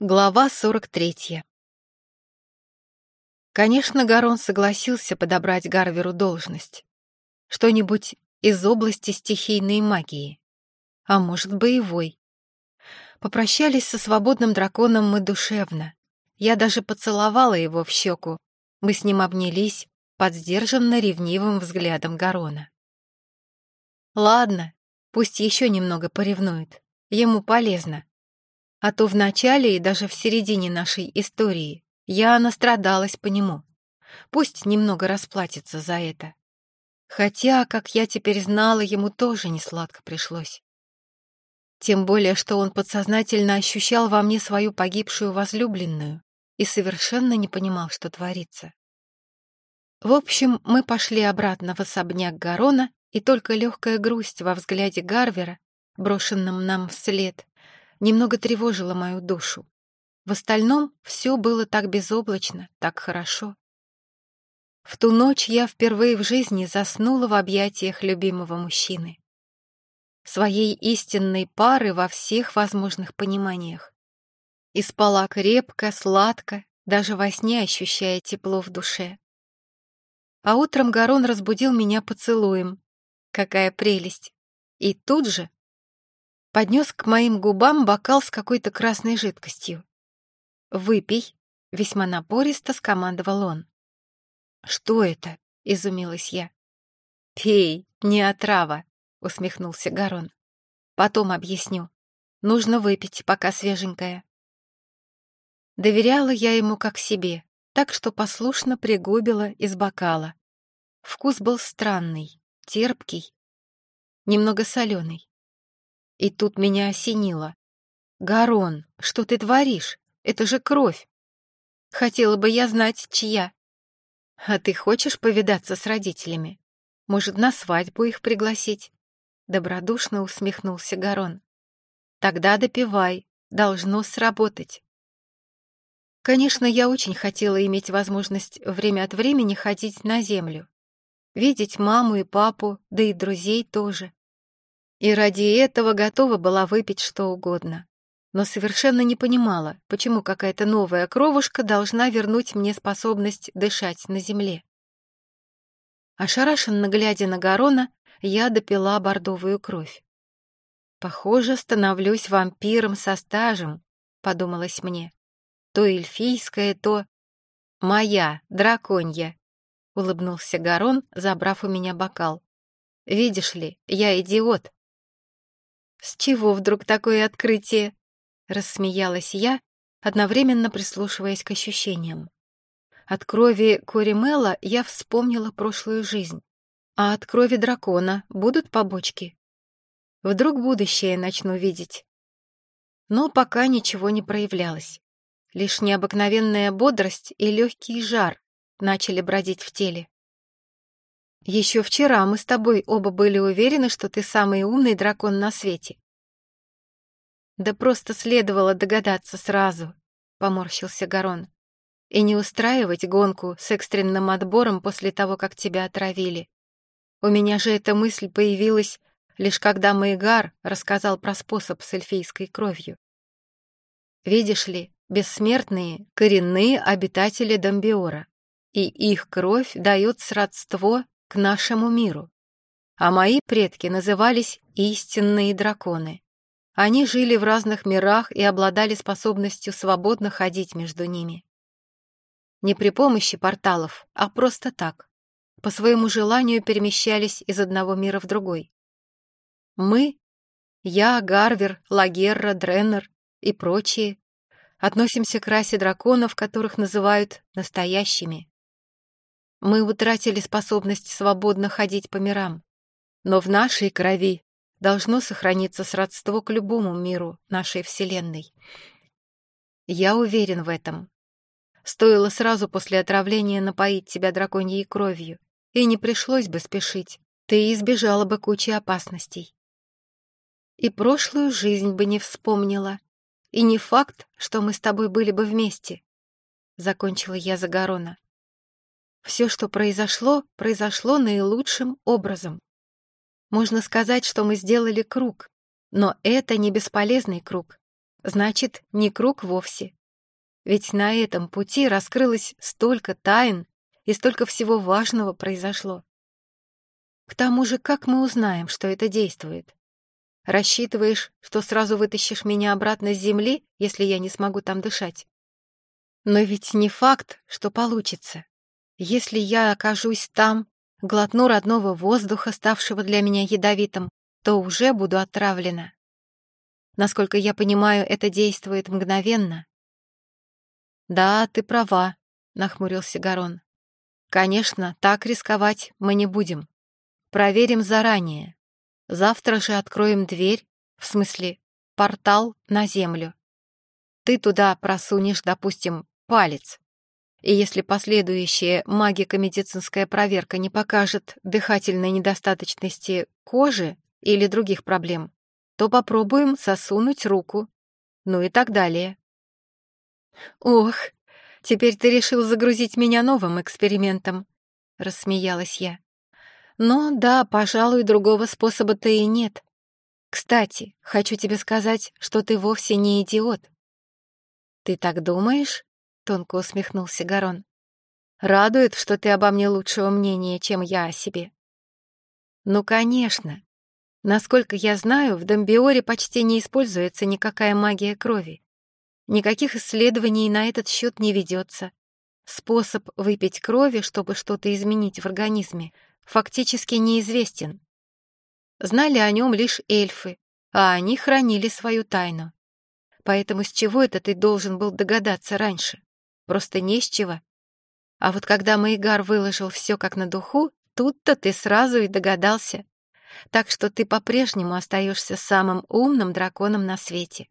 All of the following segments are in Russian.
Глава 43 Конечно, Гарон согласился подобрать Гарверу должность. Что-нибудь из области стихийной магии. А может, боевой. Попрощались со свободным драконом мы душевно. Я даже поцеловала его в щеку. Мы с ним обнялись под сдержанно ревнивым взглядом Гарона. Ладно, пусть еще немного поревнует. Ему полезно. А то в начале и даже в середине нашей истории я настрадалась по нему. Пусть немного расплатится за это. Хотя, как я теперь знала, ему тоже не сладко пришлось. Тем более, что он подсознательно ощущал во мне свою погибшую возлюбленную и совершенно не понимал, что творится. В общем, мы пошли обратно в особняк Гарона, и только легкая грусть во взгляде Гарвера, брошенном нам вслед, немного тревожило мою душу. В остальном все было так безоблачно, так хорошо. В ту ночь я впервые в жизни заснула в объятиях любимого мужчины. Своей истинной пары во всех возможных пониманиях. И спала крепко, сладко, даже во сне ощущая тепло в душе. А утром Гарон разбудил меня поцелуем. Какая прелесть! И тут же поднес к моим губам бокал с какой-то красной жидкостью. «Выпей», — весьма напористо скомандовал он. «Что это?» — изумилась я. «Пей, не отрава», — усмехнулся Гарон. «Потом объясню. Нужно выпить, пока свеженькая». Доверяла я ему как себе, так что послушно пригубила из бокала. Вкус был странный, терпкий, немного соленый. И тут меня осенило. «Гарон, что ты творишь? Это же кровь! Хотела бы я знать, чья. А ты хочешь повидаться с родителями? Может, на свадьбу их пригласить?» Добродушно усмехнулся Гарон. «Тогда допивай, должно сработать». Конечно, я очень хотела иметь возможность время от времени ходить на землю. Видеть маму и папу, да и друзей тоже и ради этого готова была выпить что угодно. Но совершенно не понимала, почему какая-то новая кровушка должна вернуть мне способность дышать на земле. Ошарашенно глядя на Гарона, я допила бордовую кровь. «Похоже, становлюсь вампиром со стажем», — подумалось мне. «То эльфийское, то...» «Моя, драконья», — улыбнулся Гарон, забрав у меня бокал. «Видишь ли, я идиот, «С чего вдруг такое открытие?» — рассмеялась я, одновременно прислушиваясь к ощущениям. От крови Коримела я вспомнила прошлую жизнь. А от крови дракона будут побочки? Вдруг будущее начну видеть. Но пока ничего не проявлялось. Лишь необыкновенная бодрость и легкий жар начали бродить в теле. Еще вчера мы с тобой оба были уверены, что ты самый умный дракон на свете. Да просто следовало догадаться сразу, поморщился Гарон. И не устраивать гонку с экстренным отбором после того, как тебя отравили. У меня же эта мысль появилась лишь когда Маигар рассказал про способ с эльфийской кровью. Видишь ли, бессмертные — коренные обитатели Домбиора, и их кровь дает сродство к нашему миру. А мои предки назывались истинные драконы. Они жили в разных мирах и обладали способностью свободно ходить между ними. Не при помощи порталов, а просто так. По своему желанию перемещались из одного мира в другой. Мы, я, Гарвер, Лагерра, Дреннер и прочие, относимся к расе драконов, которых называют настоящими. Мы утратили способность свободно ходить по мирам. Но в нашей крови должно сохраниться сродство к любому миру нашей Вселенной. Я уверен в этом. Стоило сразу после отравления напоить тебя драконьей кровью, и не пришлось бы спешить. Ты избежала бы кучи опасностей. И прошлую жизнь бы не вспомнила. И не факт, что мы с тобой были бы вместе. Закончила я за Гарона. Все, что произошло, произошло наилучшим образом. Можно сказать, что мы сделали круг, но это не бесполезный круг. значит, не круг вовсе. Ведь на этом пути раскрылось столько тайн и столько всего важного произошло. К тому же, как мы узнаем, что это действует? Рассчитываешь, что сразу вытащишь меня обратно с земли, если я не смогу там дышать? Но ведь не факт, что получится. Если я окажусь там, глотну родного воздуха, ставшего для меня ядовитым, то уже буду отравлена. Насколько я понимаю, это действует мгновенно. «Да, ты права», — нахмурился Гарон. «Конечно, так рисковать мы не будем. Проверим заранее. Завтра же откроем дверь, в смысле, портал на Землю. Ты туда просунешь, допустим, палец. И если последующая магико-медицинская проверка не покажет дыхательной недостаточности кожи или других проблем, то попробуем сосунуть руку, ну и так далее. «Ох, теперь ты решил загрузить меня новым экспериментом», — рассмеялась я. «Но да, пожалуй, другого способа-то и нет. Кстати, хочу тебе сказать, что ты вовсе не идиот». «Ты так думаешь?» — тонко усмехнулся Гарон. «Радует, что ты обо мне лучшего мнения, чем я о себе». «Ну, конечно. Насколько я знаю, в Домбиоре почти не используется никакая магия крови. Никаких исследований на этот счет не ведется. Способ выпить крови, чтобы что-то изменить в организме, фактически неизвестен. Знали о нем лишь эльфы, а они хранили свою тайну. Поэтому с чего это ты должен был догадаться раньше? Просто не с чего. А вот когда Маигар выложил все как на духу, тут-то ты сразу и догадался. Так что ты по-прежнему остаешься самым умным драконом на свете.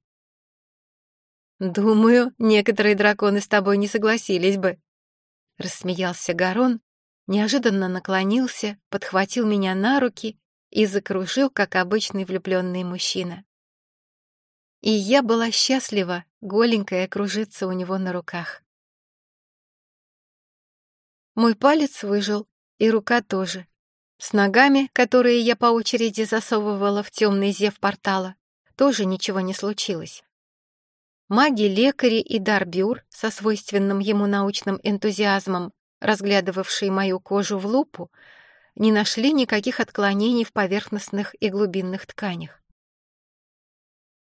«Думаю, некоторые драконы с тобой не согласились бы», — рассмеялся Гарон, неожиданно наклонился, подхватил меня на руки и закружил, как обычный влюбленный мужчина. И я была счастлива, голенькая, кружиться у него на руках. Мой палец выжил, и рука тоже. С ногами, которые я по очереди засовывала в темный зев портала, тоже ничего не случилось. Маги-лекари и Дарбюр со свойственным ему научным энтузиазмом, разглядывавшие мою кожу в лупу, не нашли никаких отклонений в поверхностных и глубинных тканях.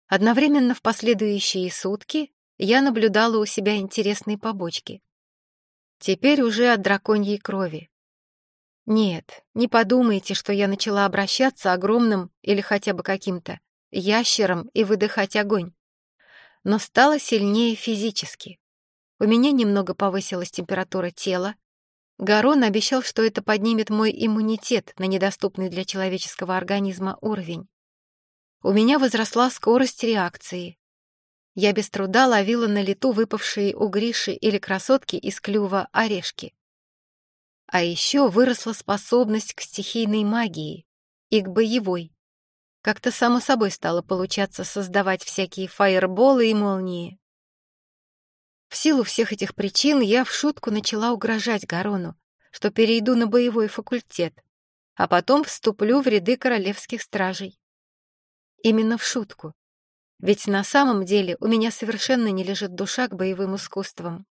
Одновременно в последующие сутки я наблюдала у себя интересные побочки. Теперь уже от драконьей крови. Нет, не подумайте, что я начала обращаться огромным или хотя бы каким-то ящером и выдыхать огонь. Но стала сильнее физически. У меня немного повысилась температура тела. Гарон обещал, что это поднимет мой иммунитет на недоступный для человеческого организма уровень. У меня возросла скорость реакции, я без труда ловила на лету выпавшие у Гриши или красотки из клюва орешки. А еще выросла способность к стихийной магии и к боевой. Как-то само собой стало получаться создавать всякие фаерболы и молнии. В силу всех этих причин я в шутку начала угрожать Гарону, что перейду на боевой факультет, а потом вступлю в ряды королевских стражей. Именно в шутку, ведь на самом деле у меня совершенно не лежит душа к боевым искусствам.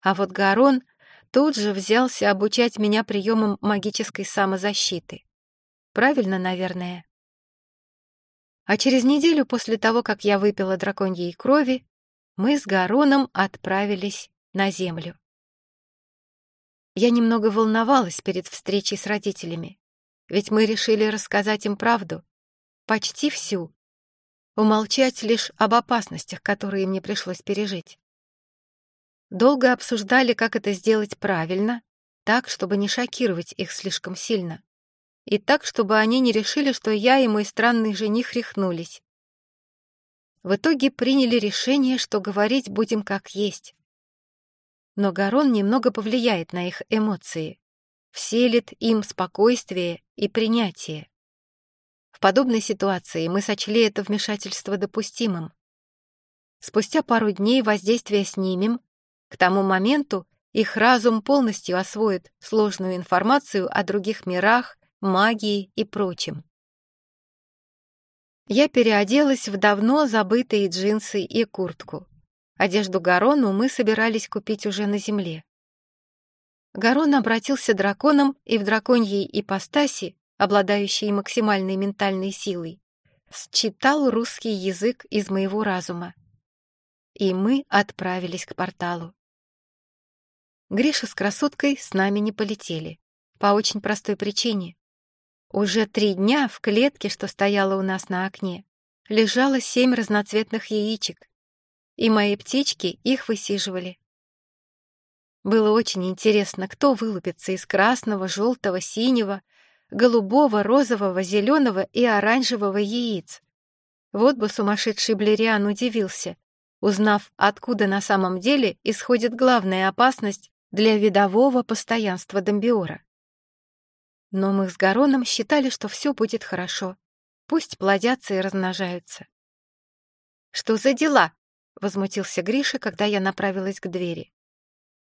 А вот Гарон тут же взялся обучать меня приемам магической самозащиты. Правильно, наверное. А через неделю после того, как я выпила драконьей крови, мы с Гароном отправились на землю. Я немного волновалась перед встречей с родителями, ведь мы решили рассказать им правду, почти всю, умолчать лишь об опасностях, которые мне пришлось пережить. Долго обсуждали, как это сделать правильно, так, чтобы не шокировать их слишком сильно, и так, чтобы они не решили, что я и мой странный жених рехнулись. В итоге приняли решение, что говорить будем как есть. Но Гарон немного повлияет на их эмоции, вселит им спокойствие и принятие. Подобной ситуации мы сочли это вмешательство допустимым. Спустя пару дней воздействия снимем, к тому моменту их разум полностью освоит сложную информацию о других мирах, магии и прочем. Я переоделась в давно забытые джинсы и куртку. Одежду Гарону мы собирались купить уже на земле. Гарон обратился драконом и в драконьей ипостаси, обладающей максимальной ментальной силой, считал русский язык из моего разума. И мы отправились к порталу. Гриша с красоткой с нами не полетели. По очень простой причине. Уже три дня в клетке, что стояла у нас на окне, лежало семь разноцветных яичек, и мои птички их высиживали. Было очень интересно, кто вылупится из красного, желтого, синего, голубого, розового, зеленого и оранжевого яиц. Вот бы сумасшедший Блериан удивился, узнав, откуда на самом деле исходит главная опасность для видового постоянства Домбиора. Но мы с Гароном считали, что все будет хорошо. Пусть плодятся и размножаются. «Что за дела?» — возмутился Гриша, когда я направилась к двери.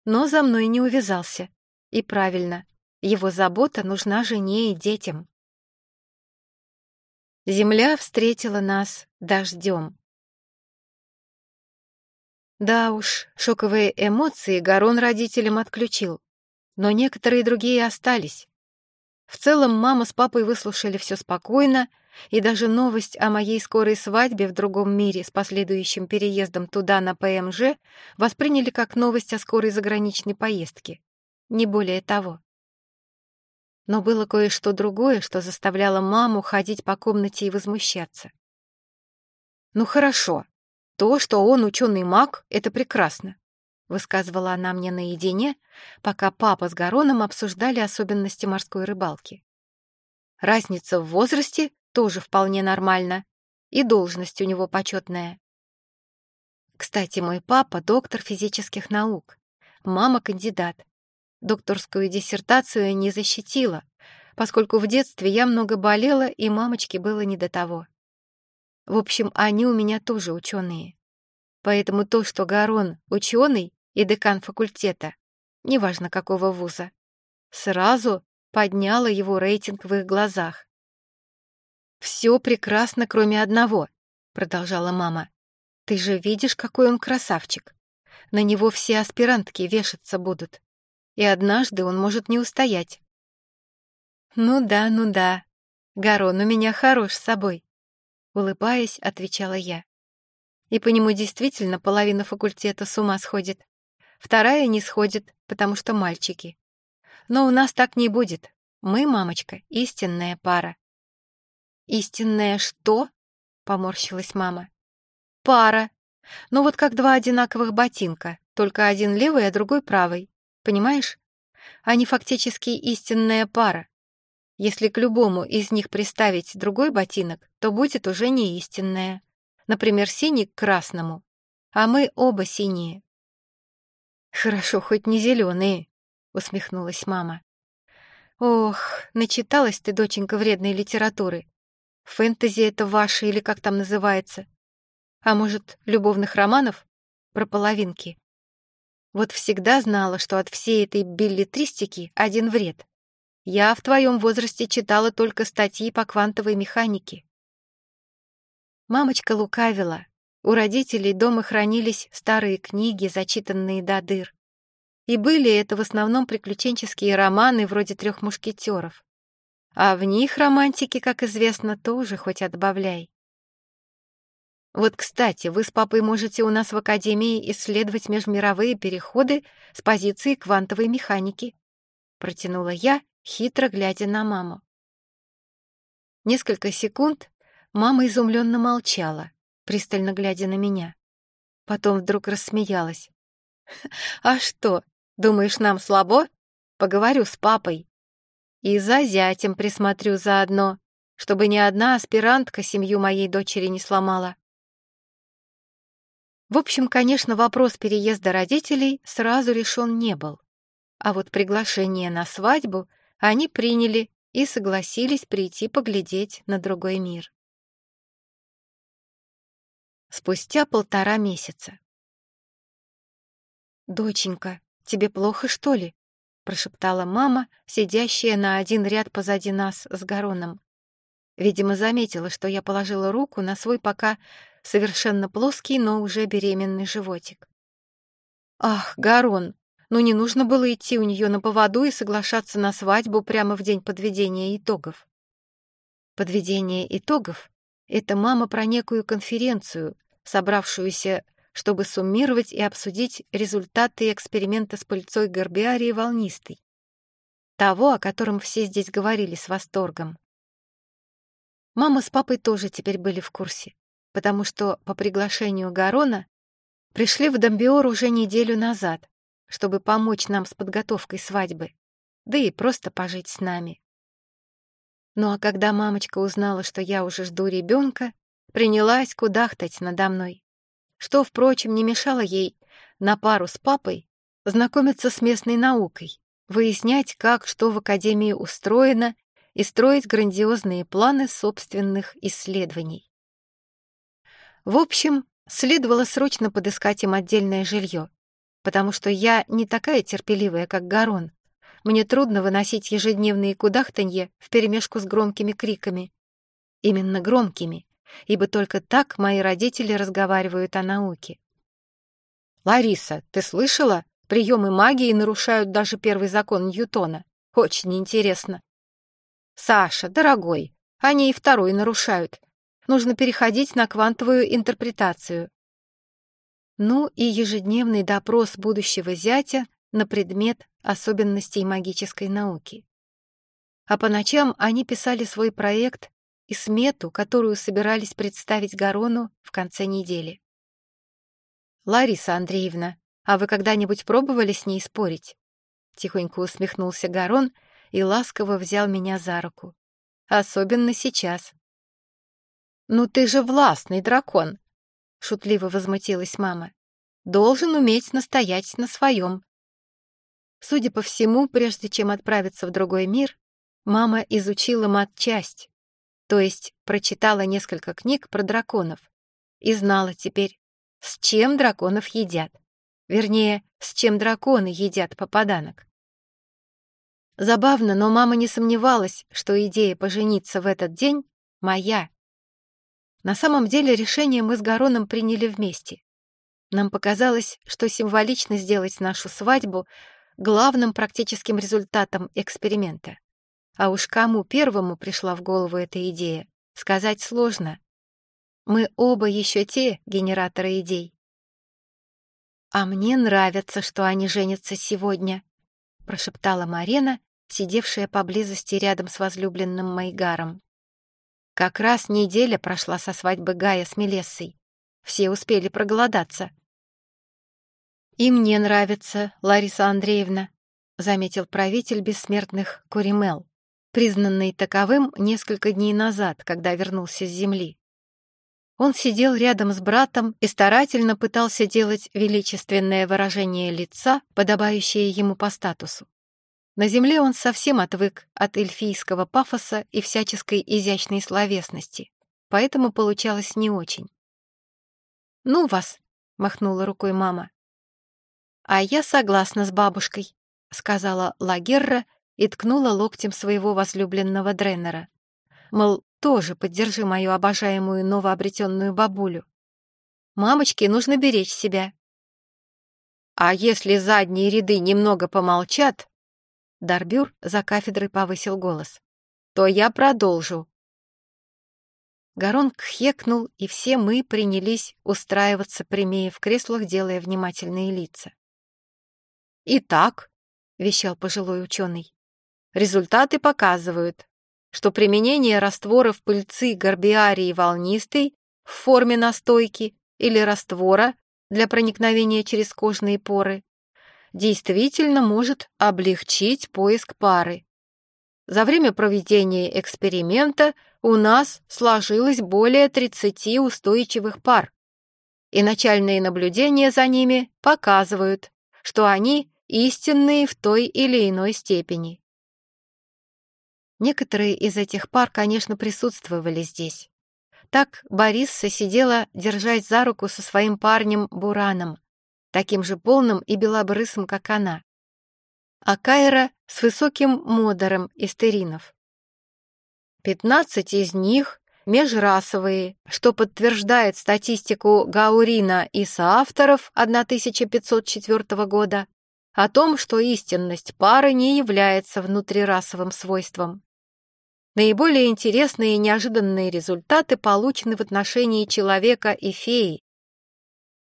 Но за мной не увязался. И правильно, его забота нужна жене и детям. Земля встретила нас дождем. Да уж, шоковые эмоции Гарон родителям отключил, но некоторые другие остались. В целом мама с папой выслушали все спокойно, и даже новость о моей скорой свадьбе в другом мире с последующим переездом туда на ПМЖ восприняли как новость о скорой заграничной поездке. Не более того. Но было кое-что другое, что заставляло маму ходить по комнате и возмущаться. «Ну хорошо, то, что он ученый маг, это прекрасно высказывала она мне наедине, пока папа с Гароном обсуждали особенности морской рыбалки. Разница в возрасте тоже вполне нормальна, и должность у него почетная. Кстати, мой папа — доктор физических наук, мама — кандидат. Докторскую диссертацию не защитила, поскольку в детстве я много болела, и мамочке было не до того. В общем, они у меня тоже ученые. Поэтому то, что Гарон ученый, и декан факультета, неважно какого вуза, сразу подняла его рейтинг в их глазах. «Все прекрасно, кроме одного», — продолжала мама. «Ты же видишь, какой он красавчик. На него все аспирантки вешаться будут, и однажды он может не устоять». «Ну да, ну да, Гарон у меня хорош с собой», — улыбаясь, отвечала я. «И по нему действительно половина факультета с ума сходит. Вторая не сходит, потому что мальчики. Но у нас так не будет. Мы, мамочка, истинная пара. «Истинная что?» — поморщилась мама. «Пара. Ну вот как два одинаковых ботинка, только один левый, а другой правый. Понимаешь? Они фактически истинная пара. Если к любому из них приставить другой ботинок, то будет уже не истинная. Например, синий к красному. А мы оба синие. «Хорошо, хоть не зеленые», — усмехнулась мама. «Ох, начиталась ты, доченька, вредной литературы. Фэнтези это ваше или как там называется? А может, любовных романов? Про половинки. Вот всегда знала, что от всей этой билетристики один вред. Я в твоем возрасте читала только статьи по квантовой механике». Мамочка лукавила, у родителей дома хранились старые книги, зачитанные до дыр. И были это в основном приключенческие романы вроде «Трех мушкетеров». А в них романтики, как известно, тоже хоть отбавляй. Вот, кстати, вы с папой можете у нас в Академии исследовать межмировые переходы с позиции квантовой механики. Протянула я, хитро глядя на маму. Несколько секунд мама изумленно молчала, пристально глядя на меня. Потом вдруг рассмеялась. «А что, думаешь, нам слабо? Поговорю с папой. И за зятем присмотрю заодно, чтобы ни одна аспирантка семью моей дочери не сломала». В общем, конечно, вопрос переезда родителей сразу решен не был. А вот приглашение на свадьбу они приняли и согласились прийти поглядеть на другой мир спустя полтора месяца. «Доченька, тебе плохо, что ли?» — прошептала мама, сидящая на один ряд позади нас с Гароном. Видимо, заметила, что я положила руку на свой пока совершенно плоский, но уже беременный животик. Ах, Гарон, ну не нужно было идти у нее на поводу и соглашаться на свадьбу прямо в день подведения итогов. Подведение итогов — это мама про некую конференцию, собравшуюся, чтобы суммировать и обсудить результаты эксперимента с пыльцой горбиарии волнистой. Того, о котором все здесь говорили с восторгом. Мама с папой тоже теперь были в курсе, потому что по приглашению Гарона пришли в Домбиор уже неделю назад, чтобы помочь нам с подготовкой свадьбы, да и просто пожить с нами. Ну а когда мамочка узнала, что я уже жду ребенка, принялась кудахтать надо мной, что, впрочем, не мешало ей на пару с папой знакомиться с местной наукой, выяснять, как что в Академии устроено и строить грандиозные планы собственных исследований. В общем, следовало срочно подыскать им отдельное жилье, потому что я не такая терпеливая, как Гарон. Мне трудно выносить ежедневные кудахтанье вперемешку с громкими криками. Именно громкими, ибо только так мои родители разговаривают о науке. «Лариса, ты слышала? Приемы магии нарушают даже первый закон Ньютона. Очень интересно», «Саша, дорогой, они и второй нарушают. Нужно переходить на квантовую интерпретацию». Ну и ежедневный допрос будущего зятя на предмет особенностей магической науки. А по ночам они писали свой проект и смету, которую собирались представить Гарону в конце недели. «Лариса Андреевна, а вы когда-нибудь пробовали с ней спорить?» Тихонько усмехнулся Гарон и ласково взял меня за руку. Особенно сейчас. «Ну ты же властный дракон!» — шутливо возмутилась мама. «Должен уметь настоять на своем». Судя по всему, прежде чем отправиться в другой мир, мама изучила матчасть, то есть прочитала несколько книг про драконов и знала теперь, с чем драконов едят. Вернее, с чем драконы едят попаданок. Забавно, но мама не сомневалась, что идея пожениться в этот день моя. На самом деле решение мы с Гароном приняли вместе. Нам показалось, что символично сделать нашу свадьбу главным практическим результатом эксперимента. А уж кому первому пришла в голову эта идея, сказать сложно. Мы оба еще те генераторы идей. «А мне нравится, что они женятся сегодня», — прошептала Марена, сидевшая поблизости рядом с возлюбленным Майгаром. Как раз неделя прошла со свадьбы Гая с Мелессой. Все успели проголодаться. «И мне нравится, Лариса Андреевна», — заметил правитель бессмертных Куримел, признанный таковым несколько дней назад, когда вернулся с земли. Он сидел рядом с братом и старательно пытался делать величественное выражение лица, подобающее ему по статусу. На земле он совсем отвык от эльфийского пафоса и всяческой изящной словесности, поэтому получалось не очень. «Ну вас!» — махнула рукой мама. «А я согласна с бабушкой», — сказала Лагерра и ткнула локтем своего возлюбленного Дреннера. Мол, тоже поддержи мою обожаемую новообретенную бабулю. Мамочке нужно беречь себя. А если задние ряды немного помолчат, Дарбюр за кафедрой повысил голос. «То я продолжу». Гарон кхекнул, и все мы принялись устраиваться прямее в креслах, делая внимательные лица. «Итак», — вещал пожилой ученый, — «результаты показывают, что применение растворов пыльцы горбиарии волнистой в форме настойки или раствора для проникновения через кожные поры действительно может облегчить поиск пары. За время проведения эксперимента у нас сложилось более 30 устойчивых пар, и начальные наблюдения за ними показывают, что они истинные в той или иной степени. Некоторые из этих пар, конечно, присутствовали здесь. Так Бориса сидела держать за руку со своим парнем Бураном, таким же полным и белобрысым, как она. А Кайра с высоким модером из теринов. 15 из них межрасовые, что подтверждает статистику Гаурина и соавторов 1504 года о том, что истинность пары не является внутрирасовым свойством. Наиболее интересные и неожиданные результаты получены в отношении человека и феи.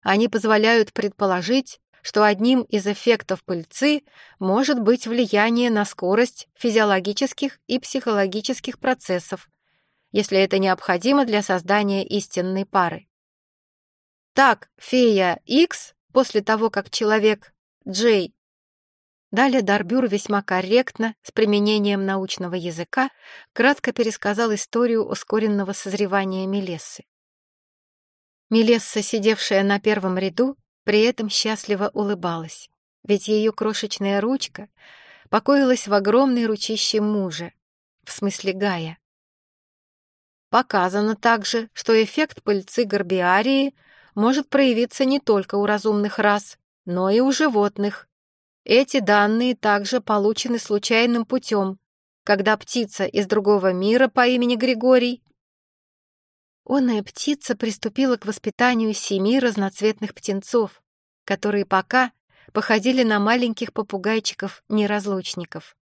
Они позволяют предположить, что одним из эффектов пыльцы может быть влияние на скорость физиологических и психологических процессов, если это необходимо для создания истинной пары. Так, фея X после того, как человек J Далее Дарбюр весьма корректно, с применением научного языка, кратко пересказал историю ускоренного созревания Мелессы. Мелесса, сидевшая на первом ряду, при этом счастливо улыбалась, ведь ее крошечная ручка покоилась в огромной ручище мужа, в смысле Гая. Показано также, что эффект пыльцы горбиарии может проявиться не только у разумных рас, но и у животных. Эти данные также получены случайным путем, когда птица из другого мира по имени Григорий Онная птица приступила к воспитанию семи разноцветных птенцов, которые пока походили на маленьких попугайчиков-неразлучников.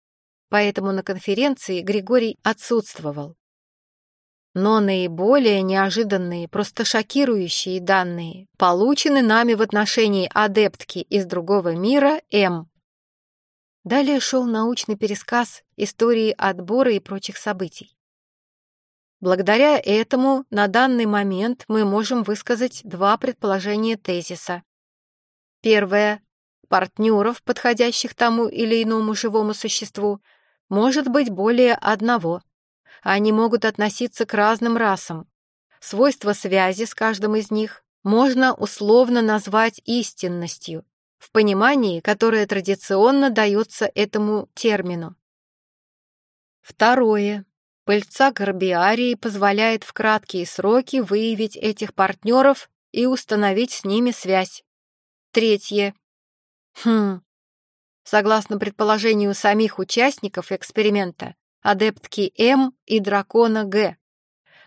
Поэтому на конференции Григорий отсутствовал. Но наиболее неожиданные, просто шокирующие данные получены нами в отношении адептки из другого мира М. Далее шел научный пересказ истории отбора и прочих событий. Благодаря этому на данный момент мы можем высказать два предположения тезиса. Первое. Партнеров, подходящих тому или иному живому существу, может быть более одного. Они могут относиться к разным расам. Свойства связи с каждым из них можно условно назвать истинностью, в понимании, которое традиционно дается этому термину. Второе. Пыльца Горбиарии позволяет в краткие сроки выявить этих партнеров и установить с ними связь. Третье. Хм. Согласно предположению самих участников эксперимента, адептки М и дракона Г,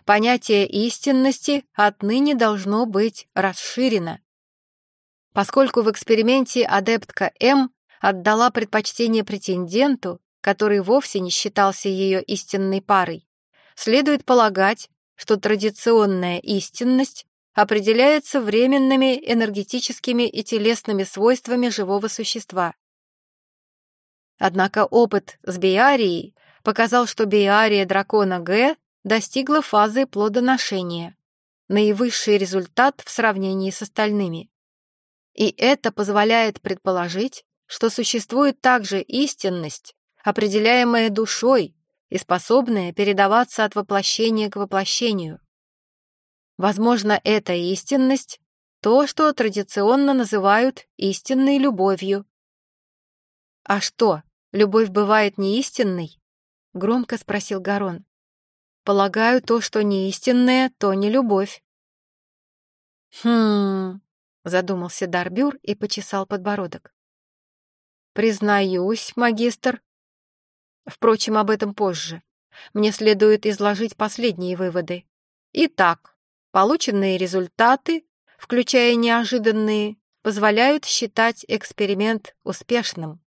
понятие истинности отныне должно быть расширено. Поскольку в эксперименте адептка М отдала предпочтение претенденту, который вовсе не считался ее истинной парой, следует полагать, что традиционная истинность определяется временными энергетическими и телесными свойствами живого существа. Однако опыт с биарией показал, что биария дракона Г достигла фазы плодоношения, наивысший результат в сравнении с остальными. И это позволяет предположить, что существует также истинность, определяемое душой и способное передаваться от воплощения к воплощению. Возможно, эта истинность — то, что традиционно называют истинной любовью. «А что, любовь бывает неистинной?» — громко спросил Гарон. «Полагаю, то, что неистинное, то не любовь». «Хм...» — задумался Дарбюр и почесал подбородок. «Признаюсь, магистр, Впрочем, об этом позже. Мне следует изложить последние выводы. Итак, полученные результаты, включая неожиданные, позволяют считать эксперимент успешным.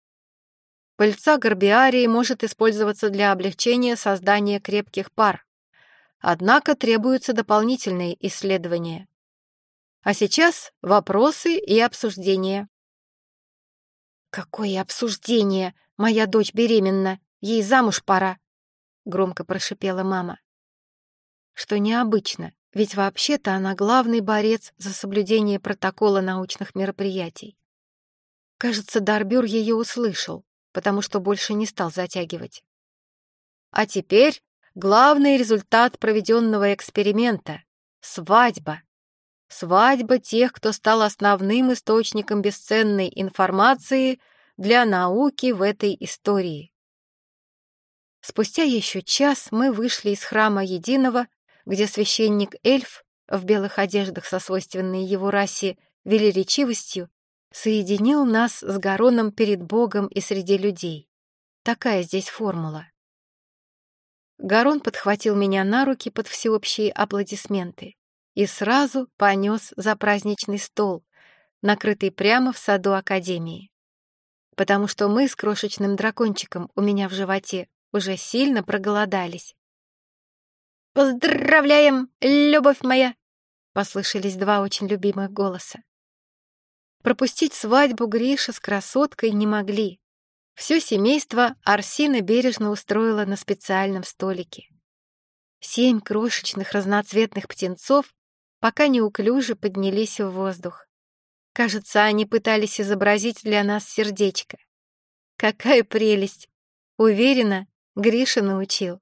Пыльца горбиарии может использоваться для облегчения создания крепких пар. Однако требуются дополнительные исследования. А сейчас вопросы и обсуждения. «Какое обсуждение? Моя дочь беременна!» Ей замуж пора!» — громко прошипела мама. Что необычно, ведь вообще-то она главный борец за соблюдение протокола научных мероприятий. Кажется, Дарбюр ее услышал, потому что больше не стал затягивать. А теперь главный результат проведенного эксперимента — свадьба. Свадьба тех, кто стал основным источником бесценной информации для науки в этой истории. Спустя еще час мы вышли из храма Единого, где священник-эльф в белых одеждах со свойственной его расе велеречивостью соединил нас с Гароном перед Богом и среди людей. Такая здесь формула. Гарон подхватил меня на руки под всеобщие аплодисменты и сразу понес за праздничный стол, накрытый прямо в саду Академии. Потому что мы с крошечным дракончиком у меня в животе уже сильно проголодались. «Поздравляем, любовь моя!» — послышались два очень любимых голоса. Пропустить свадьбу Гриша с красоткой не могли. Все семейство Арсина бережно устроила на специальном столике. Семь крошечных разноцветных птенцов пока неуклюже поднялись в воздух. Кажется, они пытались изобразить для нас сердечко. Какая прелесть! Уверена, Гриша научил.